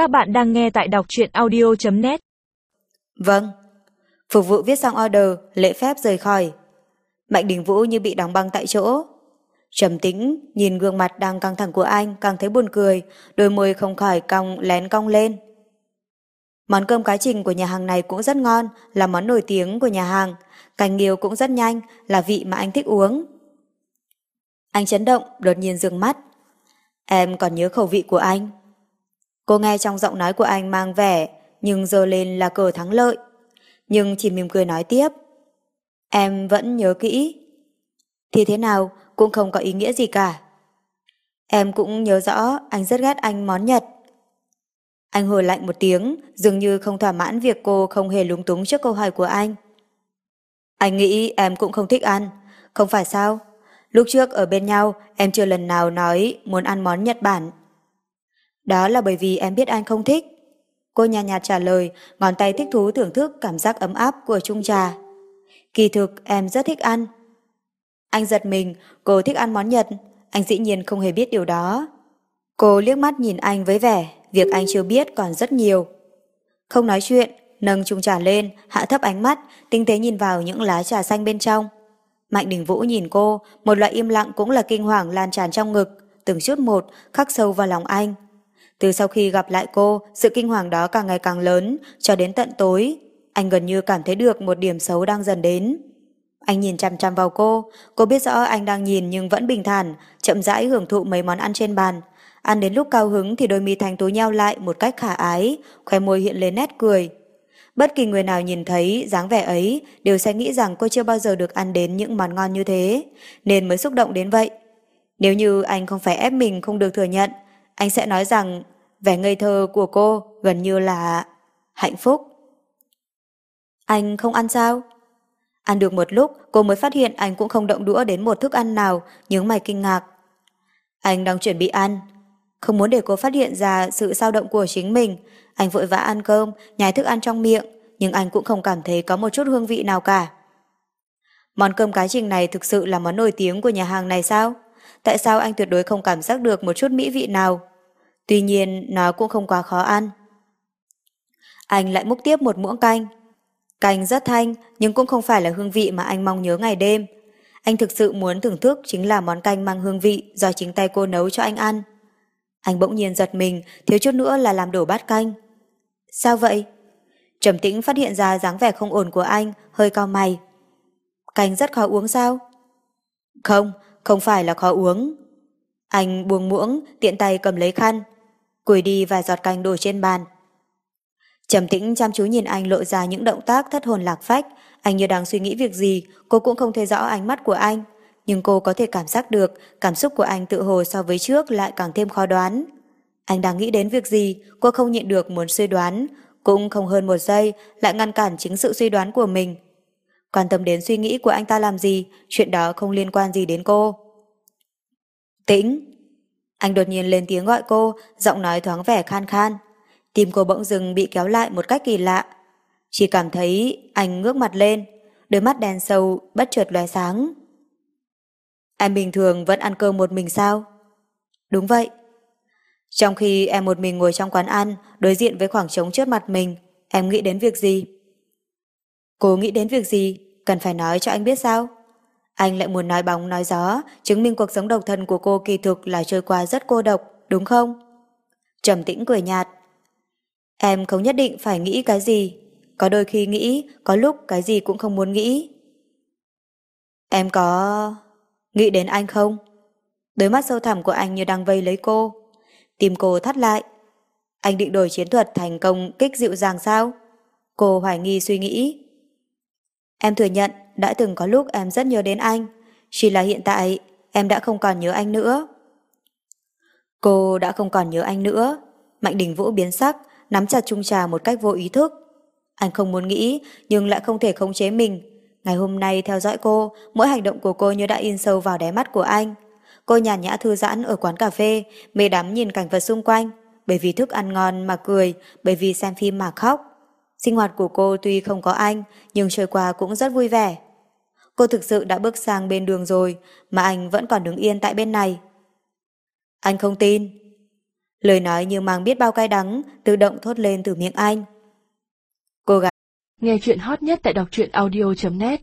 Các bạn đang nghe tại đọc truyện audio.net Vâng. Phục vụ viết xong order, lễ phép rời khỏi. Mạnh Đình Vũ như bị đóng băng tại chỗ. Trầm tĩnh, nhìn gương mặt đang căng thẳng của anh, càng thấy buồn cười, đôi môi không khỏi cong lén cong lên. Món cơm cá trình của nhà hàng này cũng rất ngon, là món nổi tiếng của nhà hàng. cành nghiêu cũng rất nhanh, là vị mà anh thích uống. Anh chấn động, đột nhiên dương mắt. Em còn nhớ khẩu vị của anh. Cô nghe trong giọng nói của anh mang vẻ, nhưng giờ lên là cờ thắng lợi. Nhưng chỉ mỉm cười nói tiếp. Em vẫn nhớ kỹ. Thì thế nào, cũng không có ý nghĩa gì cả. Em cũng nhớ rõ anh rất ghét anh món Nhật. Anh hồi lạnh một tiếng, dường như không thỏa mãn việc cô không hề lúng túng trước câu hỏi của anh. Anh nghĩ em cũng không thích ăn, không phải sao? Lúc trước ở bên nhau, em chưa lần nào nói muốn ăn món Nhật Bản. Đó là bởi vì em biết anh không thích. Cô nhàn nhạt trả lời, ngón tay thích thú thưởng thức cảm giác ấm áp của chung trà. Kỳ thực em rất thích ăn. Anh giật mình, cô thích ăn món Nhật, anh dĩ nhiên không hề biết điều đó. Cô liếc mắt nhìn anh với vẻ, việc anh chưa biết còn rất nhiều. Không nói chuyện, nâng chung trà lên, hạ thấp ánh mắt, tinh tế nhìn vào những lá trà xanh bên trong. Mạnh Đình Vũ nhìn cô, một loại im lặng cũng là kinh hoàng lan tràn trong ngực, từng chút một khắc sâu vào lòng anh. Từ sau khi gặp lại cô, sự kinh hoàng đó càng ngày càng lớn, cho đến tận tối. Anh gần như cảm thấy được một điểm xấu đang dần đến. Anh nhìn chằm chằm vào cô, cô biết rõ anh đang nhìn nhưng vẫn bình thản, chậm rãi hưởng thụ mấy món ăn trên bàn. Ăn đến lúc cao hứng thì đôi mi thành tú nhau lại một cách khả ái, khoe môi hiện lên nét cười. Bất kỳ người nào nhìn thấy dáng vẻ ấy đều sẽ nghĩ rằng cô chưa bao giờ được ăn đến những món ngon như thế, nên mới xúc động đến vậy. Nếu như anh không phải ép mình không được thừa nhận, anh sẽ nói rằng vẻ ngây thơ của cô gần như là hạnh phúc. Anh không ăn sao? Ăn được một lúc, cô mới phát hiện anh cũng không động đũa đến một thức ăn nào, nhướng mày kinh ngạc. Anh đang chuẩn bị ăn. Không muốn để cô phát hiện ra sự dao động của chính mình, anh vội vã ăn cơm, nhai thức ăn trong miệng, nhưng anh cũng không cảm thấy có một chút hương vị nào cả. Món cơm cá trình này thực sự là món nổi tiếng của nhà hàng này sao? Tại sao anh tuyệt đối không cảm giác được một chút mỹ vị nào? Tuy nhiên, nó cũng không quá khó ăn. Anh lại múc tiếp một muỗng canh. Canh rất thanh, nhưng cũng không phải là hương vị mà anh mong nhớ ngày đêm. Anh thực sự muốn thưởng thức chính là món canh mang hương vị do chính tay cô nấu cho anh ăn. Anh bỗng nhiên giật mình, thiếu chút nữa là làm đổ bát canh. Sao vậy? Trầm tĩnh phát hiện ra dáng vẻ không ổn của anh, hơi cao mày. Canh rất khó uống sao? Không, không phải là khó uống. Anh buông muỗng, tiện tay cầm lấy khăn, quỳ đi vài giọt canh đổ trên bàn. Trầm tĩnh chăm chú nhìn anh lộ ra những động tác thất hồn lạc phách, anh như đang suy nghĩ việc gì, cô cũng không thấy rõ ánh mắt của anh, nhưng cô có thể cảm giác được cảm xúc của anh tự hồ so với trước lại càng thêm khó đoán. Anh đang nghĩ đến việc gì, cô không nhịn được muốn suy đoán, cũng không hơn một giây lại ngăn cản chính sự suy đoán của mình. Quan tâm đến suy nghĩ của anh ta làm gì, chuyện đó không liên quan gì đến cô. Tĩnh! Anh đột nhiên lên tiếng gọi cô, giọng nói thoáng vẻ khan khan. Tim cô bỗng dừng bị kéo lại một cách kỳ lạ. Chỉ cảm thấy anh ngước mặt lên, đôi mắt đen sâu bất chợt lóe sáng. Em bình thường vẫn ăn cơm một mình sao? Đúng vậy. Trong khi em một mình ngồi trong quán ăn, đối diện với khoảng trống trước mặt mình, em nghĩ đến việc gì? Cô nghĩ đến việc gì? Cần phải nói cho anh biết sao? Anh lại muốn nói bóng nói gió, chứng minh cuộc sống độc thân của cô kỳ thực là trôi qua rất cô độc, đúng không? Trầm tĩnh cười nhạt. Em không nhất định phải nghĩ cái gì. Có đôi khi nghĩ, có lúc cái gì cũng không muốn nghĩ. Em có... nghĩ đến anh không? Đôi mắt sâu thẳm của anh như đang vây lấy cô. Tim cô thắt lại. Anh định đổi chiến thuật thành công kích dịu dàng sao? Cô hoài nghi suy nghĩ. Em thừa nhận đã từng có lúc em rất nhớ đến anh, chỉ là hiện tại em đã không còn nhớ anh nữa. Cô đã không còn nhớ anh nữa. Mạnh Đình Vũ biến sắc, nắm chặt chung trà một cách vô ý thức. Anh không muốn nghĩ, nhưng lại không thể khống chế mình. Ngày hôm nay theo dõi cô, mỗi hành động của cô như đã in sâu vào đáy mắt của anh. Cô nhàn nhã thư giãn ở quán cà phê, mê đắm nhìn cảnh vật xung quanh, bởi vì thức ăn ngon mà cười, bởi vì xem phim mà khóc. Sinh hoạt của cô tuy không có anh, nhưng trôi qua cũng rất vui vẻ. Cô thực sự đã bước sang bên đường rồi, mà anh vẫn còn đứng yên tại bên này. Anh không tin. Lời nói như mang biết bao cay đắng, tự động thốt lên từ miệng anh. Cô gái Nghe chuyện hot nhất tại đọc truyện audio.net